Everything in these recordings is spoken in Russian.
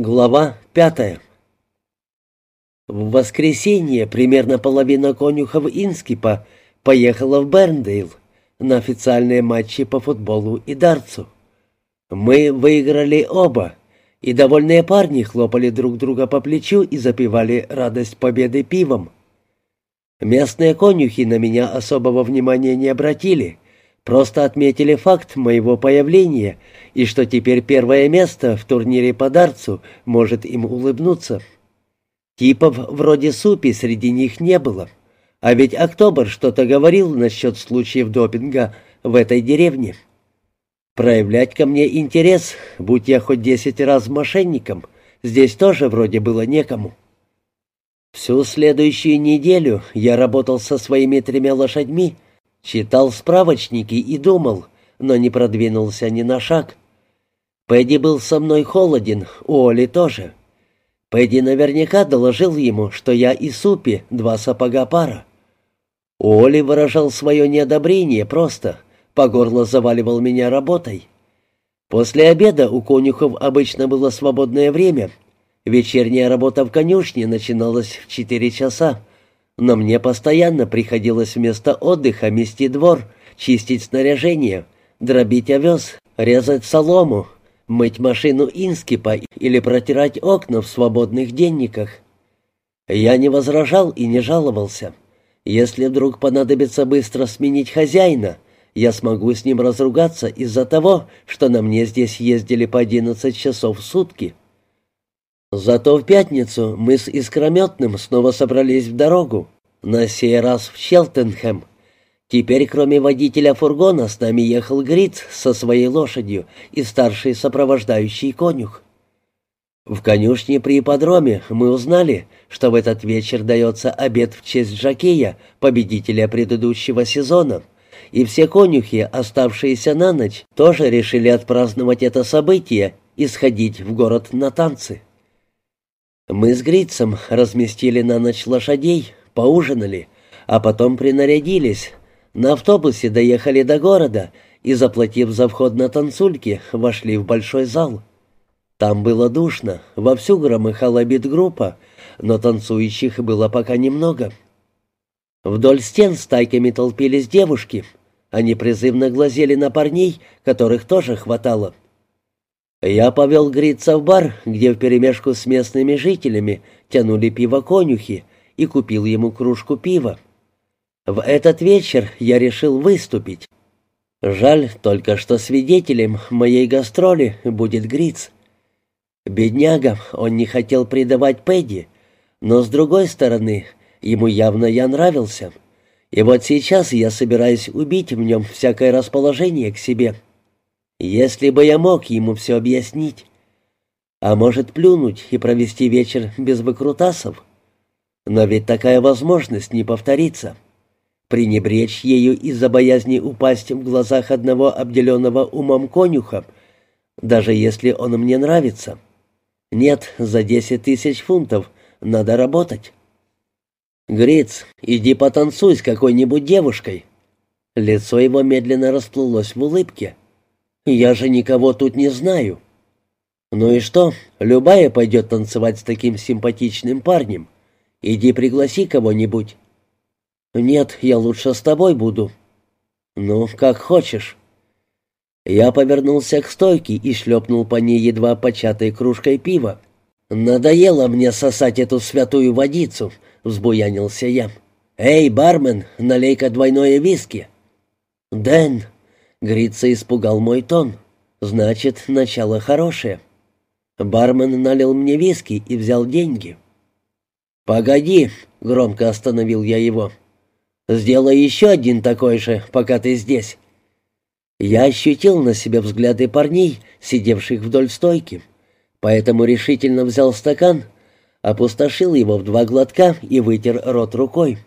Глава пятая В воскресенье примерно половина конюхов Инскипа поехала в Берндейл на официальные матчи по футболу и дартсу. Мы выиграли оба, и довольные парни хлопали друг друга по плечу и запивали радость победы пивом. Местные конюхи на меня особого внимания не обратили — Просто отметили факт моего появления и что теперь первое место в турнире по дартсу может им улыбнуться. Типов вроде Супи среди них не было. А ведь Октобер что-то говорил насчет случаев допинга в этой деревне. Проявлять ко мне интерес, будь я хоть десять раз мошенником, здесь тоже вроде было некому. Всю следующую неделю я работал со своими тремя лошадьми — Читал справочники и думал, но не продвинулся ни на шаг. Пэдди был со мной холоден, Оли тоже. Пэдди наверняка доложил ему, что я и Супи два сапога пара. Оли выражал свое неодобрение просто, по горло заваливал меня работой. После обеда у конюхов обычно было свободное время. Вечерняя работа в конюшне начиналась в четыре часа но мне постоянно приходилось вместо отдыха мести двор, чистить снаряжение, дробить овес, резать солому, мыть машину инскипа или протирать окна в свободных денниках. Я не возражал и не жаловался. Если вдруг понадобится быстро сменить хозяина, я смогу с ним разругаться из-за того, что на мне здесь ездили по одиннадцать часов в сутки. Зато в пятницу мы с Искрометным снова собрались в дорогу, на сей раз в Челтенхэм. Теперь, кроме водителя фургона, с нами ехал Гриц со своей лошадью и старший сопровождающий конюх. В конюшне при ипподроме мы узнали, что в этот вечер дается обед в честь Жакея, победителя предыдущего сезона, и все конюхи, оставшиеся на ночь, тоже решили отпраздновать это событие и сходить в город на танцы. Мы с Грицем разместили на ночь лошадей, поужинали, а потом принарядились. На автобусе доехали до города и, заплатив за вход на танцульки, вошли в большой зал. Там было душно, вовсю громыхала бит-группа, но танцующих было пока немного. Вдоль стен стайками толпились девушки. Они призывно глазели на парней, которых тоже хватало. Я повел Грица в бар, где вперемешку с местными жителями тянули пиво конюхи, и купил ему кружку пива. В этот вечер я решил выступить. Жаль только, что свидетелем моей гастроли будет Гриц. Бедняга, он не хотел предавать Пэдди, но, с другой стороны, ему явно я нравился. И вот сейчас я собираюсь убить в нем всякое расположение к себе. Если бы я мог ему все объяснить. А может, плюнуть и провести вечер без выкрутасов? Но ведь такая возможность не повторится. Пренебречь ею из-за боязни упасть в глазах одного обделенного умом конюха, даже если он мне нравится. Нет, за десять тысяч фунтов надо работать. «Гриц, иди потанцуй с какой-нибудь девушкой». Лицо его медленно расплылось в улыбке. «Я же никого тут не знаю». «Ну и что, любая пойдет танцевать с таким симпатичным парнем. Иди пригласи кого-нибудь». «Нет, я лучше с тобой буду». «Ну, как хочешь». Я повернулся к стойке и шлепнул по ней едва початой кружкой пива. «Надоело мне сосать эту святую водицу», — взбуянился я. «Эй, бармен, налей-ка двойное виски». «Дэн!» — Грица испугал мой тон. «Значит, начало хорошее». Бармен налил мне виски и взял деньги. «Погоди!» — громко остановил я его. «Сделай еще один такой же, пока ты здесь». Я ощутил на себе взгляды парней, сидевших вдоль стойки, поэтому решительно взял стакан, опустошил его в два глотка и вытер рот рукой.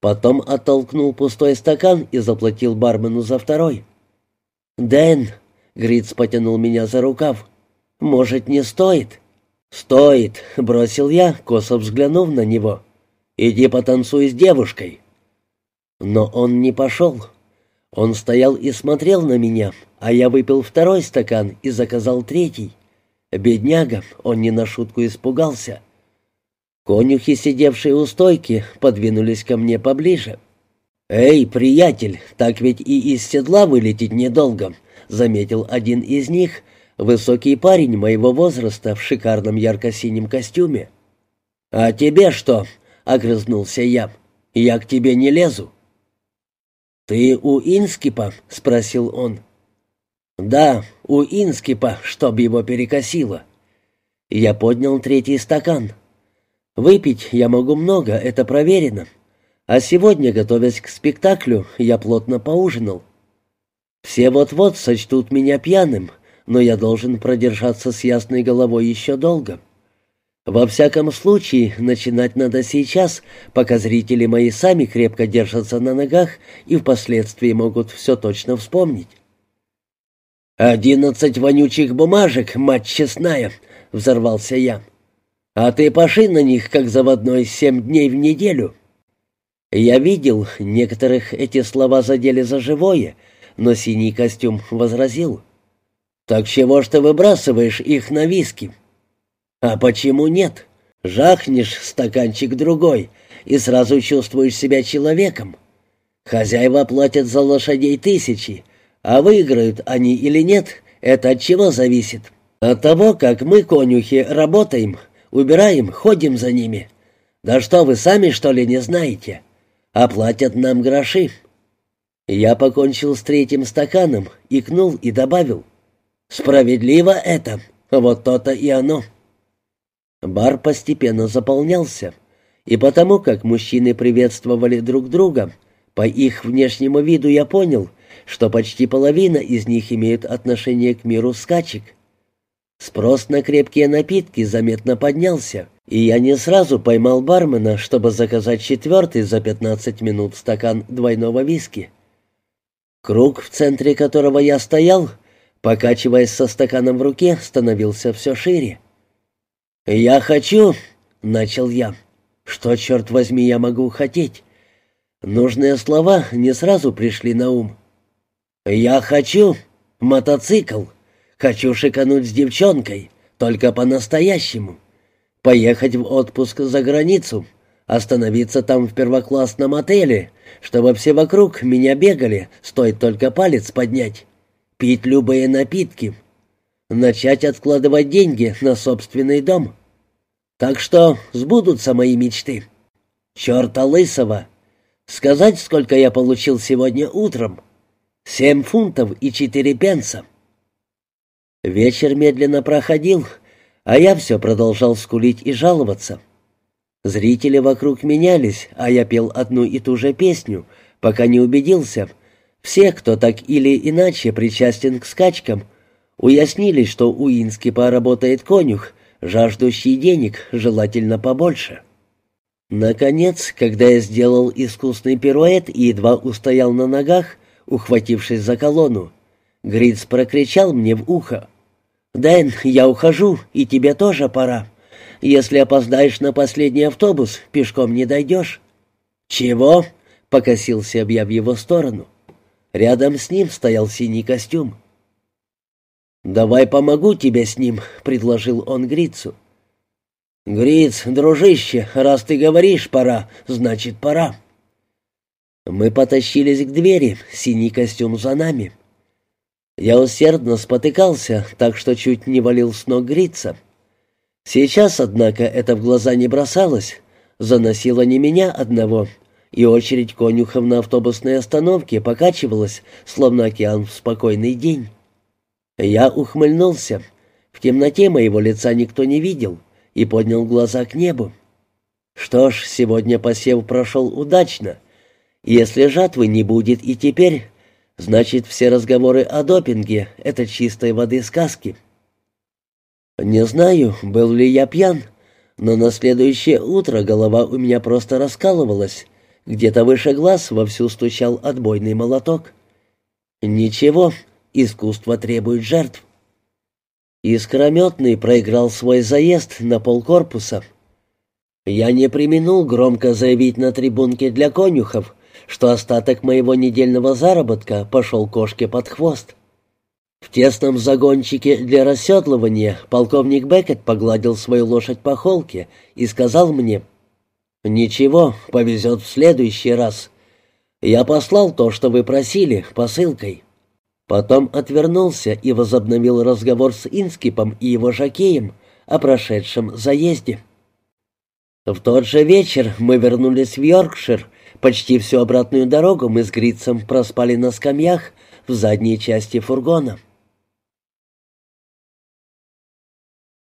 Потом оттолкнул пустой стакан и заплатил бармену за второй. «Дэн!» — Гриц потянул меня за рукав. «Может, не стоит?» «Стоит!» — бросил я, косо взглянув на него. «Иди потанцуй с девушкой». Но он не пошел. Он стоял и смотрел на меня, а я выпил второй стакан и заказал третий. Бедняга, он не на шутку испугался. Конюхи, сидевшие у стойки, подвинулись ко мне поближе. «Эй, приятель, так ведь и из седла вылететь недолго», — заметил один из них, высокий парень моего возраста в шикарном ярко-синем костюме. «А тебе что?» — огрызнулся я. «Я к тебе не лезу». «Ты у Инскипа?» — спросил он. «Да, у Инскипа, чтоб его перекосило». Я поднял третий стакан. «Выпить я могу много, это проверено. А сегодня, готовясь к спектаклю, я плотно поужинал. Все вот-вот сочтут меня пьяным, но я должен продержаться с ясной головой еще долго». Во всяком случае, начинать надо сейчас, пока зрители мои сами крепко держатся на ногах и впоследствии могут все точно вспомнить. «Одиннадцать вонючих бумажек, мать честная!» — взорвался я. «А ты поши на них, как заводной, семь дней в неделю». Я видел, некоторых эти слова задели за живое, но синий костюм возразил. «Так чего ж ты выбрасываешь их на виски?» А почему нет? Жахнешь стаканчик другой и сразу чувствуешь себя человеком. Хозяева платят за лошадей тысячи, а выиграют они или нет, это от чего зависит? От того, как мы, конюхи, работаем, убираем, ходим за ними. Да что вы сами, что ли, не знаете? А платят нам гроши. Я покончил с третьим стаканом, икнул и добавил. Справедливо это, вот то-то и оно. Бар постепенно заполнялся, и потому как мужчины приветствовали друг друга, по их внешнему виду я понял, что почти половина из них имеют отношение к миру скачек. Спрос на крепкие напитки заметно поднялся, и я не сразу поймал бармена, чтобы заказать четвертый за 15 минут стакан двойного виски. Круг, в центре которого я стоял, покачиваясь со стаканом в руке, становился все шире. «Я хочу...» — начал я. «Что, черт возьми, я могу хотеть?» Нужные слова не сразу пришли на ум. «Я хочу мотоцикл. Хочу шикануть с девчонкой, только по-настоящему. Поехать в отпуск за границу, остановиться там в первоклассном отеле, чтобы все вокруг меня бегали, стоит только палец поднять. Пить любые напитки. Начать откладывать деньги на собственный дом. Так что сбудутся мои мечты. Черта лысого! Сказать, сколько я получил сегодня утром? Семь фунтов и четыре пенса. Вечер медленно проходил, а я все продолжал скулить и жаловаться. Зрители вокруг менялись, а я пел одну и ту же песню, пока не убедился. Все, кто так или иначе причастен к скачкам, уяснили, что у Ински поработает конюх, жаждущий денег, желательно побольше. Наконец, когда я сделал искусный пируэт и едва устоял на ногах, ухватившись за колонну, Гриц прокричал мне в ухо. «Дэн, я ухожу, и тебе тоже пора. Если опоздаешь на последний автобус, пешком не дойдешь». «Чего?» — покосился я в его сторону. Рядом с ним стоял синий костюм. «Давай помогу тебе с ним», — предложил он Грицу. «Гриц, дружище, раз ты говоришь «пора», значит «пора». Мы потащились к двери, синий костюм за нами. Я усердно спотыкался, так что чуть не валил с ног Грица. Сейчас, однако, это в глаза не бросалось, заносило не меня одного, и очередь конюхов на автобусной остановке покачивалась, словно океан в спокойный день. Я ухмыльнулся. В темноте моего лица никто не видел и поднял глаза к небу. Что ж, сегодня посев прошел удачно. Если жатвы не будет и теперь, значит, все разговоры о допинге — это чистой воды сказки. Не знаю, был ли я пьян, но на следующее утро голова у меня просто раскалывалась. Где-то выше глаз вовсю стучал отбойный молоток. Ничего, Искусство требует жертв. Искрометный проиграл свой заезд на полкорпуса. Я не применул громко заявить на трибунке для конюхов, что остаток моего недельного заработка пошел кошке под хвост. В тесном загончике для расседлывания полковник Беккет погладил свою лошадь по холке и сказал мне, «Ничего, повезет в следующий раз. Я послал то, что вы просили, посылкой». Потом отвернулся и возобновил разговор с Инскипом и его жакеем о прошедшем заезде. В тот же вечер мы вернулись в Йоркшир. Почти всю обратную дорогу мы с Грицем проспали на скамьях в задней части фургона.